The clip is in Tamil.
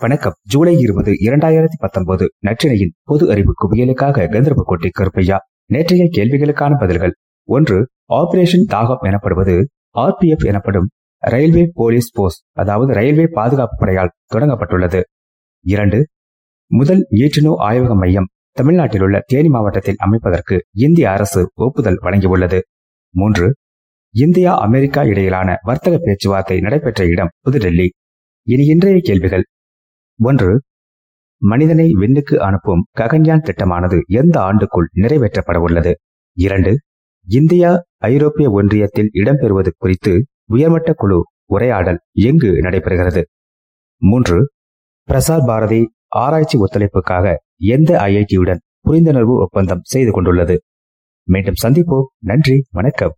வணக்கம். ஜூலை இருபது இரண்டாயிரத்தி பத்தொன்பது நற்றினையின் பொது அறிவு குவியலுக்காக கந்தர்போட்டை கருப்பையா. நேற்றைய கேள்விகளுக்கான பதில்கள். ஒன்று ஆபரேஷன் தாகம் எனப்படுவது ஆர்பிஎஃப் எனப்படும் ரயில்வே போலீஸ் போஸ்ட் அதாவது ரயில்வே பாதுகாப்பு படையால் தொடங்கப்பட்டுள்ளது. இரண்டு முதல் நியூட்ரினோ ஆய்வக மையம் தமிழ்நாட்டில் உள்ள தேனி மாவட்டத்தில் அமைப்பதற்கு இந்திய அரசு ஒப்புதல் வழங்கியுள்ளது. மூன்று இந்தியா அமெரிக்கா இடையிலான வர்த்தக பேச்சுவார்த்தை நடைபெற்ற இடம் புதுடெல்லி. இனி இன்றைய கேள்விகள். ஒன்று மனிதனை விண்ணுக்கு அனுப்பும் ககன்யான் திட்டமானது எந்த ஆண்டுக்குள் நிறைவேற்றப்பட உள்ளது இரண்டு இந்தியா ஐரோப்பிய ஒன்றியத்தில் இடம்பெறுவது குறித்து உயர்மட்ட குழு உரையாடல் எங்கு நடைபெறுகிறது? மூன்று பிரசார் பாரதி ஆராய்ச்சி ஒத்துழைப்புக்காக எந்த ஐஐடியுடன் புரிந்துணர்வு ஒப்பந்தம் செய்து கொண்டுள்ளது? மீண்டும் சந்திப்போம். நன்றி வணக்கம்.